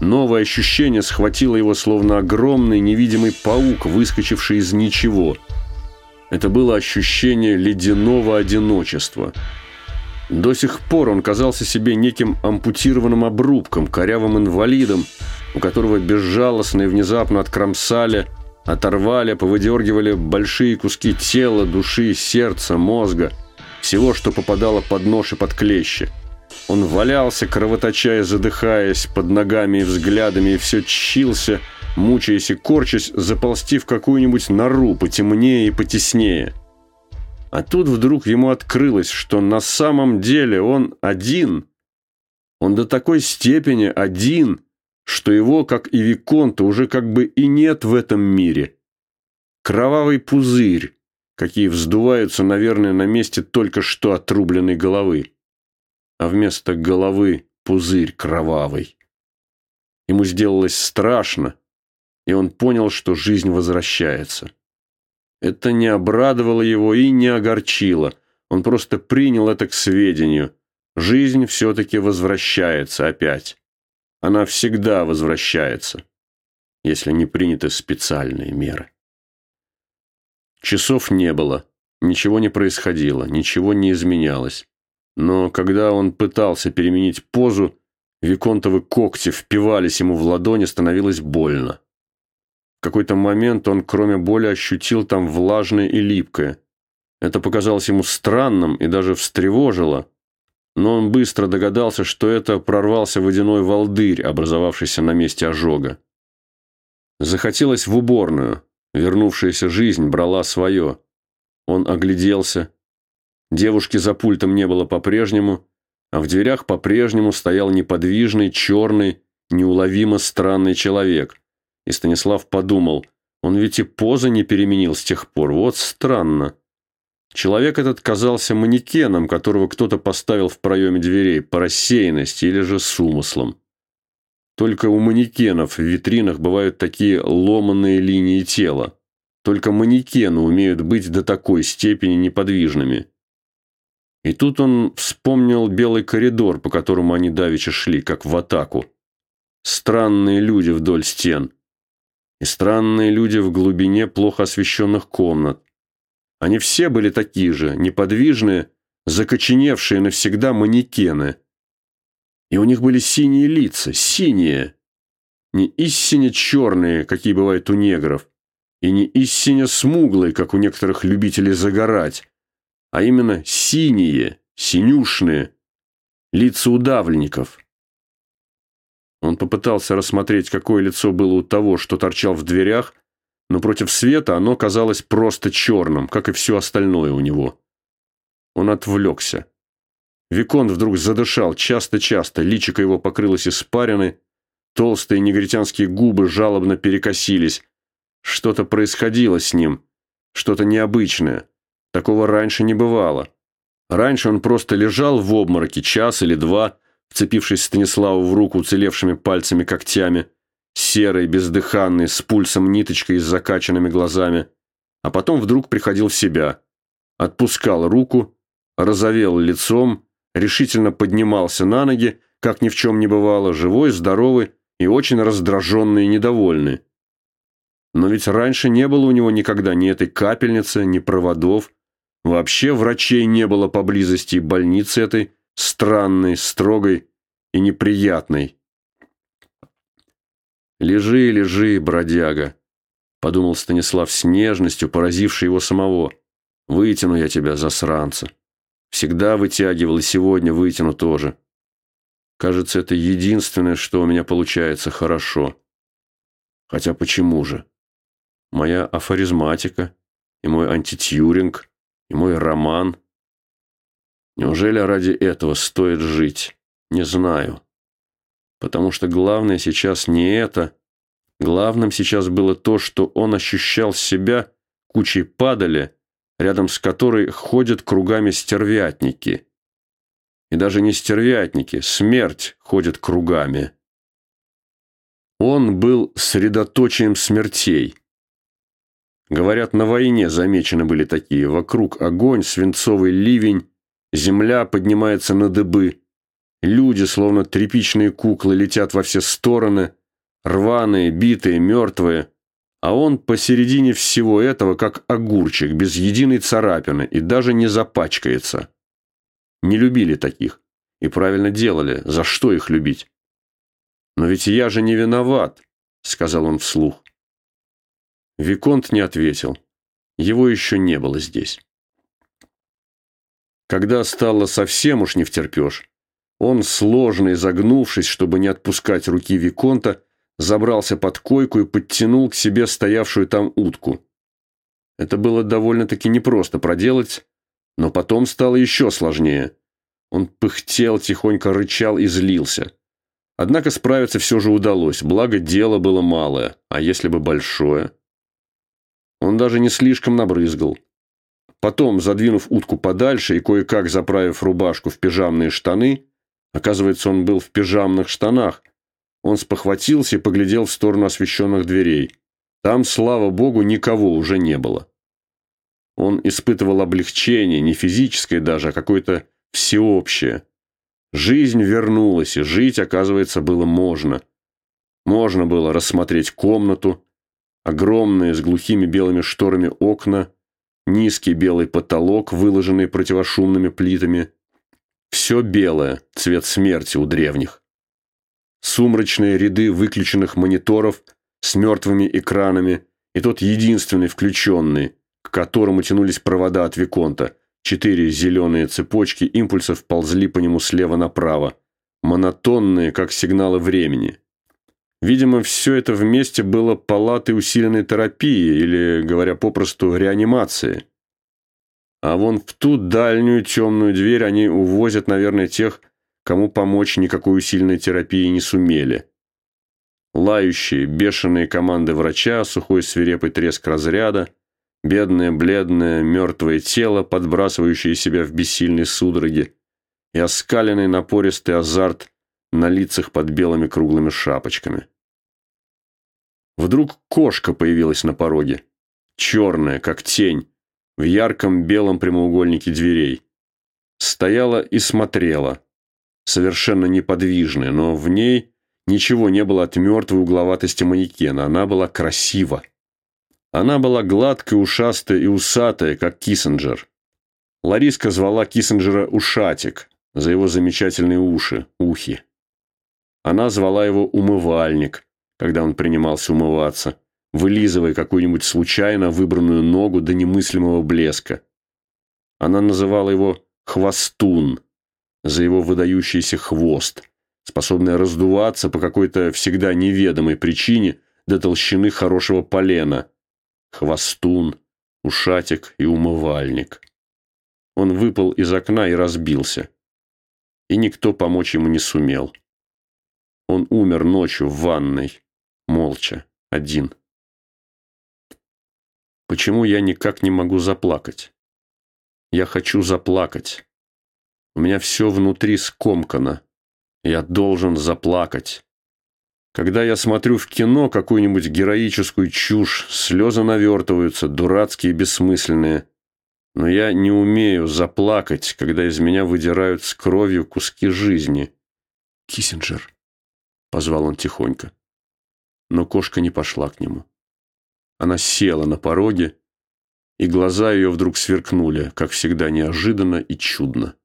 Новое ощущение схватило его, словно огромный невидимый паук, выскочивший из ничего. Это было ощущение ледяного одиночества. До сих пор он казался себе неким ампутированным обрубком, корявым инвалидом, у которого безжалостно и внезапно откромсали, оторвали, повыдергивали большие куски тела, души, сердца, мозга, всего, что попадало под нож и под клещи. Он валялся, кровоточая, задыхаясь под ногами и взглядами, и все чщился, мучаясь и корчась, заползти в какую-нибудь нору потемнее и потеснее. А тут вдруг ему открылось, что на самом деле он один. Он до такой степени один, что его, как и Виконта, уже как бы и нет в этом мире. Кровавый пузырь, какие вздуваются, наверное, на месте только что отрубленной головы а вместо головы пузырь кровавый. Ему сделалось страшно, и он понял, что жизнь возвращается. Это не обрадовало его и не огорчило. Он просто принял это к сведению. Жизнь все-таки возвращается опять. Она всегда возвращается, если не приняты специальные меры. Часов не было, ничего не происходило, ничего не изменялось. Но когда он пытался переменить позу, виконтовы когти впивались ему в ладони, становилось больно. В какой-то момент он, кроме боли, ощутил там влажное и липкое. Это показалось ему странным и даже встревожило, но он быстро догадался, что это прорвался водяной волдырь, образовавшийся на месте ожога. Захотелось в уборную. Вернувшаяся жизнь брала свое. Он огляделся, Девушки за пультом не было по-прежнему, а в дверях по-прежнему стоял неподвижный, черный, неуловимо странный человек. И Станислав подумал, он ведь и позы не переменил с тех пор, вот странно. Человек этот казался манекеном, которого кто-то поставил в проеме дверей по рассеянности или же с умыслом. Только у манекенов в витринах бывают такие ломанные линии тела. Только манекены умеют быть до такой степени неподвижными. И тут он вспомнил белый коридор, по которому они давеча шли, как в атаку. Странные люди вдоль стен. И странные люди в глубине плохо освещенных комнат. Они все были такие же, неподвижные, закоченевшие навсегда манекены. И у них были синие лица, синие. Не истинно черные, какие бывают у негров, и не истинно смуглые, как у некоторых любителей загорать, а именно синие, синюшные, лица удавленников. Он попытался рассмотреть, какое лицо было у того, что торчал в дверях, но против света оно казалось просто черным, как и все остальное у него. Он отвлекся. Викон вдруг задышал часто-часто, личико его покрылось испариной, толстые негритянские губы жалобно перекосились. Что-то происходило с ним, что-то необычное. Такого раньше не бывало. Раньше он просто лежал в обмороке час или два, вцепившись Станиславу в руку уцелевшими пальцами-когтями, серый, бездыханный, с пульсом ниточкой и с закачанными глазами, а потом вдруг приходил в себя, отпускал руку, розовел лицом, решительно поднимался на ноги, как ни в чем не бывало, живой, здоровый и очень раздраженный и недовольный. Но ведь раньше не было у него никогда ни этой капельницы, ни проводов, Вообще врачей не было поблизости, больницы этой странной, строгой и неприятной. «Лежи, лежи, бродяга», — подумал Станислав с нежностью, поразивший его самого. «Вытяну я тебя, засранца. Всегда вытягивал, и сегодня вытяну тоже. Кажется, это единственное, что у меня получается хорошо. Хотя почему же? Моя афоризматика и мой антитьюринг и мой роман. Неужели ради этого стоит жить? Не знаю. Потому что главное сейчас не это. Главным сейчас было то, что он ощущал себя кучей падали, рядом с которой ходят кругами стервятники. И даже не стервятники, смерть ходит кругами. Он был средоточием смертей. Говорят, на войне замечены были такие. Вокруг огонь, свинцовый ливень, земля поднимается на дыбы. Люди, словно тряпичные куклы, летят во все стороны, рваные, битые, мертвые. А он посередине всего этого, как огурчик, без единой царапины, и даже не запачкается. Не любили таких. И правильно делали. За что их любить? «Но ведь я же не виноват», — сказал он вслух. Виконт не ответил. Его еще не было здесь. Когда стало совсем уж не втерпешь, он, сложно изогнувшись, чтобы не отпускать руки Виконта, забрался под койку и подтянул к себе стоявшую там утку. Это было довольно-таки непросто проделать, но потом стало еще сложнее. Он пыхтел, тихонько рычал и злился. Однако справиться все же удалось, благо дело было малое, а если бы большое? Он даже не слишком набрызгал. Потом, задвинув утку подальше и кое-как заправив рубашку в пижамные штаны, оказывается, он был в пижамных штанах, он спохватился и поглядел в сторону освещенных дверей. Там, слава богу, никого уже не было. Он испытывал облегчение, не физическое даже, а какое-то всеобщее. Жизнь вернулась, и жить, оказывается, было можно. Можно было рассмотреть комнату, огромные с глухими белыми шторами окна, низкий белый потолок, выложенный противошумными плитами. Все белое, цвет смерти у древних. Сумрачные ряды выключенных мониторов с мертвыми экранами и тот единственный включенный, к которому тянулись провода от Виконта – Четыре зеленые цепочки импульсов ползли по нему слева направо, монотонные, как сигналы времени. Видимо, все это вместе было палатой усиленной терапии или, говоря попросту, реанимации. А вон в ту дальнюю темную дверь они увозят, наверное, тех, кому помочь никакой усиленной терапии не сумели. Лающие, бешеные команды врача, сухой свирепый треск разряда – Бедное, бледное, мертвое тело, подбрасывающее себя в бессильной судороги, и оскаленный напористый азарт на лицах под белыми круглыми шапочками. Вдруг кошка появилась на пороге, черная, как тень, в ярком белом прямоугольнике дверей. Стояла и смотрела, совершенно неподвижная, но в ней ничего не было от мертвой угловатости манекена, она была красива. Она была гладкая, ушастая и усатая, как Киссинджер. Лариска звала Киссинджера «Ушатик» за его замечательные уши, ухи. Она звала его «Умывальник», когда он принимался умываться, вылизывая какую-нибудь случайно выбранную ногу до немыслимого блеска. Она называла его «Хвостун» за его выдающийся хвост, способный раздуваться по какой-то всегда неведомой причине до толщины хорошего полена – хвостун, ушатик и умывальник. Он выпал из окна и разбился. И никто помочь ему не сумел. Он умер ночью в ванной, молча, один. Почему я никак не могу заплакать? Я хочу заплакать. У меня все внутри скомкано. Я должен заплакать. Когда я смотрю в кино какую-нибудь героическую чушь, слезы навертываются, дурацкие и бессмысленные. Но я не умею заплакать, когда из меня выдирают с кровью куски жизни. «Киссинджер», — позвал он тихонько. Но кошка не пошла к нему. Она села на пороге, и глаза ее вдруг сверкнули, как всегда неожиданно и чудно.